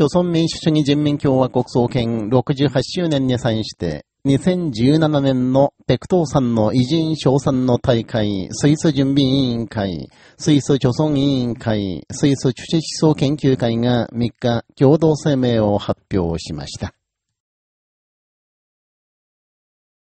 朝鮮民主主義人民共和国創建68周年に際して、2017年の北東山の偉人賞賛の大会、スイス準備委員会、スイス朝鮮委員会、スイス主治思想研究会が3日共同声明を発表しました。